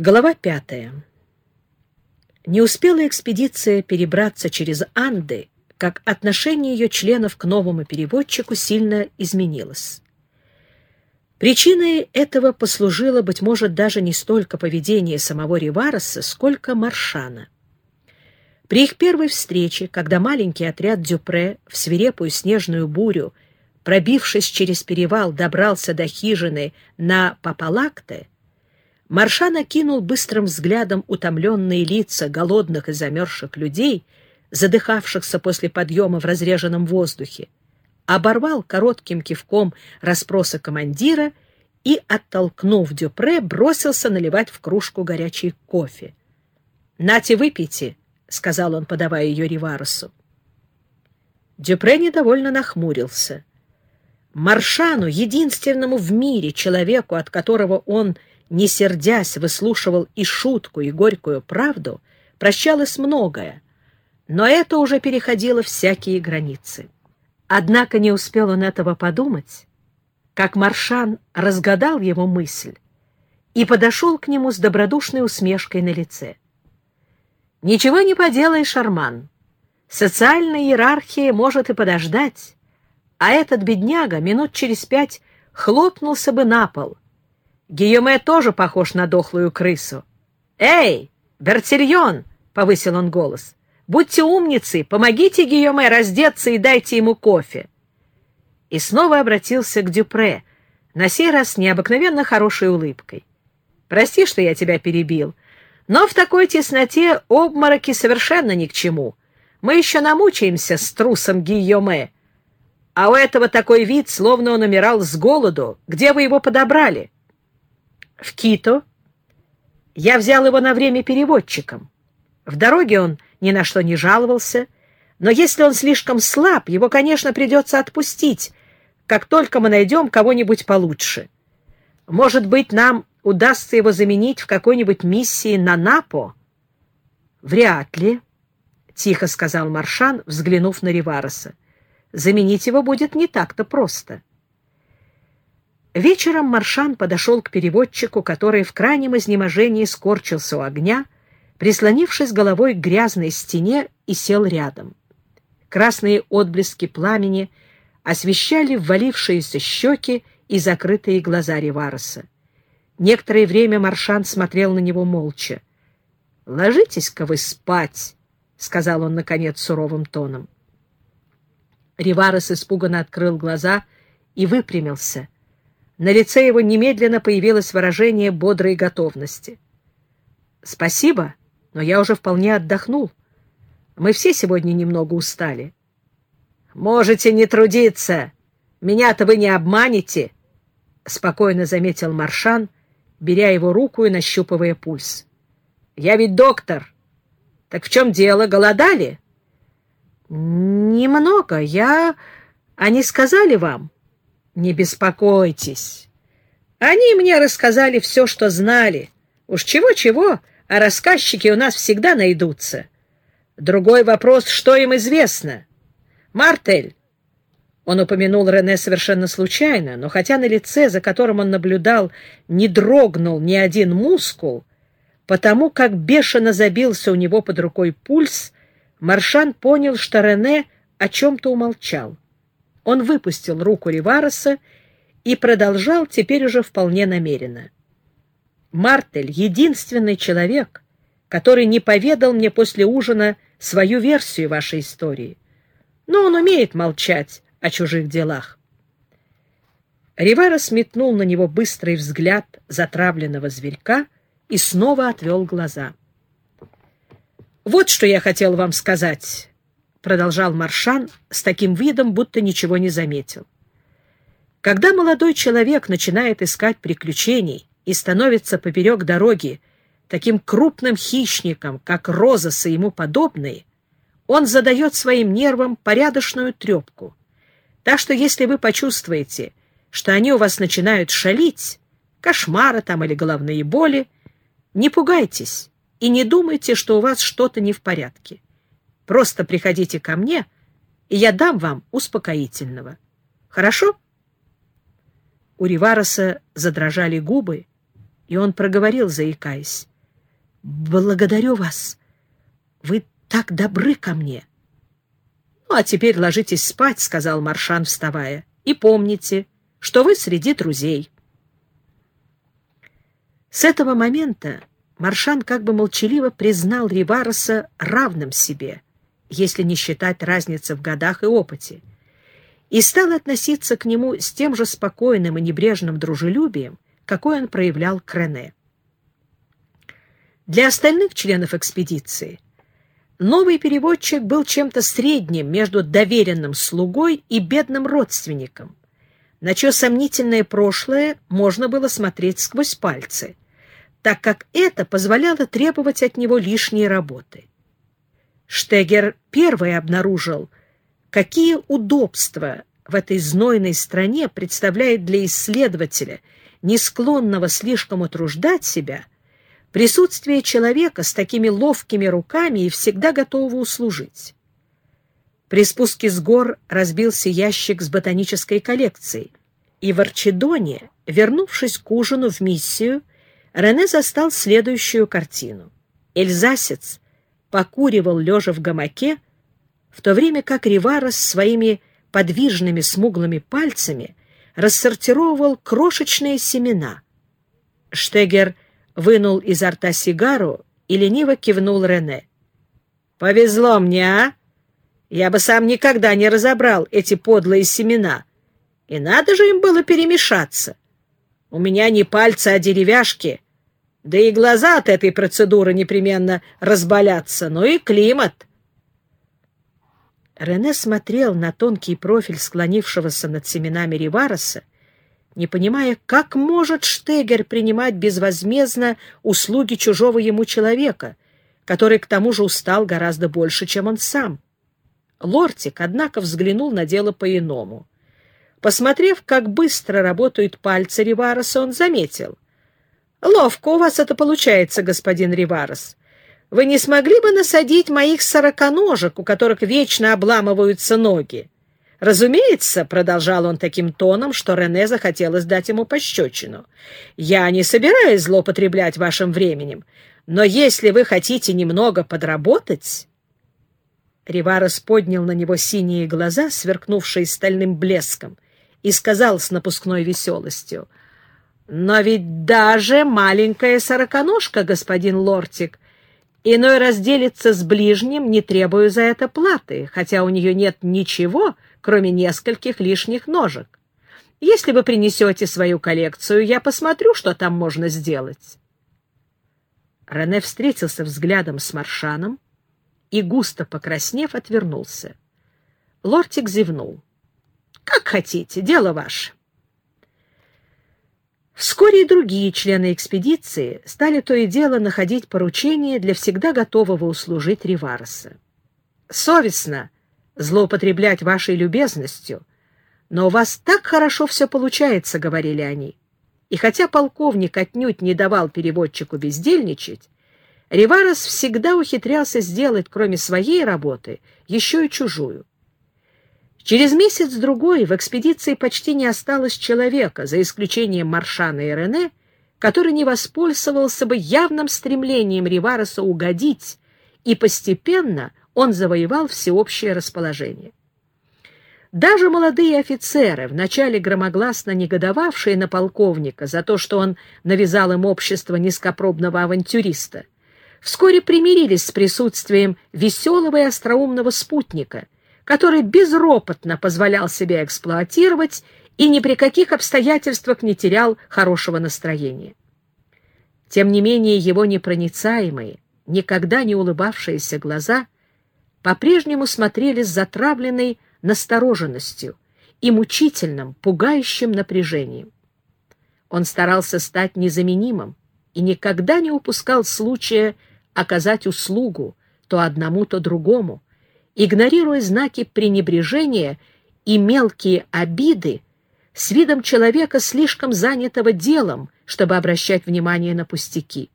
Глава пятая. Не успела экспедиция перебраться через Анды, как отношение ее членов к новому переводчику сильно изменилось. Причиной этого послужило, быть может, даже не столько поведение самого Ривареса, сколько Маршана. При их первой встрече, когда маленький отряд Дюпре в свирепую снежную бурю, пробившись через перевал, добрался до хижины на Папалакте, Маршан окинул быстрым взглядом утомленные лица голодных и замерзших людей, задыхавшихся после подъема в разреженном воздухе, оборвал коротким кивком расспроса командира и, оттолкнув Дюпре, бросился наливать в кружку горячий кофе. «Нате, выпейте», — сказал он, подавая ее Риварусу. Дюпре недовольно нахмурился. Маршану, единственному в мире человеку, от которого он не сердясь, выслушивал и шутку, и горькую правду, прощалось многое, но это уже переходило всякие границы. Однако не успел он этого подумать, как Маршан разгадал его мысль и подошел к нему с добродушной усмешкой на лице. «Ничего не поделаешь, Арман. Социальная иерархия может и подождать, а этот бедняга минут через пять хлопнулся бы на пол — Гийоме тоже похож на дохлую крысу. «Эй, Бертильон!» — повысил он голос. «Будьте умницы, помогите Гийоме раздеться и дайте ему кофе». И снова обратился к Дюпре, на сей раз необыкновенно хорошей улыбкой. «Прости, что я тебя перебил, но в такой тесноте обмороки совершенно ни к чему. Мы еще намучаемся с трусом Гийоме. А у этого такой вид, словно он умирал с голоду. Где вы его подобрали?» В Кито. Я взял его на время переводчиком. В дороге он ни на что не жаловался, но если он слишком слаб, его, конечно, придется отпустить, как только мы найдем кого-нибудь получше. Может быть, нам удастся его заменить в какой-нибудь миссии на Напо? — Вряд ли, — тихо сказал Маршан, взглянув на Ривареса. — Заменить его будет не так-то просто. — Вечером Маршан подошел к переводчику, который в крайнем изнеможении скорчился у огня, прислонившись головой к грязной стене и сел рядом. Красные отблески пламени освещали ввалившиеся щеки и закрытые глаза Ривареса. Некоторое время Маршан смотрел на него молча. «Ложитесь-ка вы спать», — сказал он, наконец, суровым тоном. Риварес испуганно открыл глаза и выпрямился — на лице его немедленно появилось выражение бодрой готовности. «Спасибо, но я уже вполне отдохнул. Мы все сегодня немного устали». «Можете не трудиться. Меня-то вы не обманете», — спокойно заметил Маршан, беря его руку и нащупывая пульс. «Я ведь доктор. Так в чем дело? Голодали?» «Немного. Я... Они сказали вам?» Не беспокойтесь. Они мне рассказали все, что знали. Уж чего-чего, а рассказчики у нас всегда найдутся. Другой вопрос, что им известно. Мартель. Он упомянул Рене совершенно случайно, но хотя на лице, за которым он наблюдал, не дрогнул ни один мускул, потому как бешено забился у него под рукой пульс, Маршан понял, что Рене о чем-то умолчал. Он выпустил руку Ривареса и продолжал теперь уже вполне намеренно. «Мартель — единственный человек, который не поведал мне после ужина свою версию вашей истории. Но он умеет молчать о чужих делах». Риварес метнул на него быстрый взгляд затравленного зверька и снова отвел глаза. «Вот что я хотел вам сказать», — продолжал Маршан с таким видом, будто ничего не заметил. Когда молодой человек начинает искать приключений и становится поперек дороги таким крупным хищником, как розасы и ему подобные, он задает своим нервам порядочную трепку. Так что если вы почувствуете, что они у вас начинают шалить, кошмары там или головные боли, не пугайтесь и не думайте, что у вас что-то не в порядке. Просто приходите ко мне, и я дам вам успокоительного. Хорошо?» У Ривароса задрожали губы, и он проговорил, заикаясь. «Благодарю вас. Вы так добры ко мне». «Ну, а теперь ложитесь спать», — сказал Маршан, вставая. «И помните, что вы среди друзей». С этого момента Маршан как бы молчаливо признал Ривароса равным себе, если не считать разницы в годах и опыте, и стал относиться к нему с тем же спокойным и небрежным дружелюбием, какой он проявлял к Рене. Для остальных членов экспедиции новый переводчик был чем-то средним между доверенным слугой и бедным родственником, на чье сомнительное прошлое можно было смотреть сквозь пальцы, так как это позволяло требовать от него лишней работы. Штегер первый обнаружил, какие удобства в этой знойной стране представляет для исследователя, не склонного слишком утруждать себя, присутствие человека с такими ловкими руками и всегда готового услужить. При спуске с гор разбился ящик с ботанической коллекцией, и в Арчедоне, вернувшись к ужину в миссию, Рене застал следующую картину. Эльзасец покуривал, лежа в гамаке, в то время как Риварос своими подвижными смуглыми пальцами рассортировывал крошечные семена. Штегер вынул изо рта сигару и лениво кивнул Рене. «Повезло мне, а? Я бы сам никогда не разобрал эти подлые семена. И надо же им было перемешаться. У меня не пальцы, а деревяшки. Да и глаза от этой процедуры непременно разболятся, ну и климат. Рене смотрел на тонкий профиль склонившегося над семенами Ривароса, не понимая, как может Штегер принимать безвозмездно услуги чужого ему человека, который к тому же устал гораздо больше, чем он сам. Лортик, однако, взглянул на дело по-иному. Посмотрев, как быстро работают пальцы Ривароса, он заметил. «Ловко у вас это получается, господин Риварос. Вы не смогли бы насадить моих сороконожек, у которых вечно обламываются ноги?» «Разумеется», — продолжал он таким тоном, что Рене захотелось дать ему пощечину, «я не собираюсь злоупотреблять вашим временем, но если вы хотите немного подработать...» Риварос поднял на него синие глаза, сверкнувшие стальным блеском, и сказал с напускной веселостью, «Но ведь даже маленькая сороконожка, господин Лортик, иной раз делится с ближним, не требуя за это платы, хотя у нее нет ничего, кроме нескольких лишних ножек. Если вы принесете свою коллекцию, я посмотрю, что там можно сделать». Рене встретился взглядом с Маршаном и, густо покраснев, отвернулся. Лортик зевнул. Как хотите, дело ваше. Вскоре и другие члены экспедиции стали то и дело находить поручения для всегда готового услужить Ривароса. Совестно злоупотреблять вашей любезностью, но у вас так хорошо все получается, — говорили они. И хотя полковник отнюдь не давал переводчику бездельничать, Риварос всегда ухитрялся сделать, кроме своей работы, еще и чужую. Через месяц-другой в экспедиции почти не осталось человека, за исключением Маршана и Рене, который не воспользовался бы явным стремлением Ривареса угодить, и постепенно он завоевал всеобщее расположение. Даже молодые офицеры, вначале громогласно негодовавшие на полковника за то, что он навязал им общество низкопробного авантюриста, вскоре примирились с присутствием веселого и остроумного спутника — который безропотно позволял себя эксплуатировать и ни при каких обстоятельствах не терял хорошего настроения. Тем не менее его непроницаемые, никогда не улыбавшиеся глаза по-прежнему смотрели с затравленной настороженностью и мучительным, пугающим напряжением. Он старался стать незаменимым и никогда не упускал случая оказать услугу то одному, то другому, игнорируя знаки пренебрежения и мелкие обиды, с видом человека, слишком занятого делом, чтобы обращать внимание на пустяки.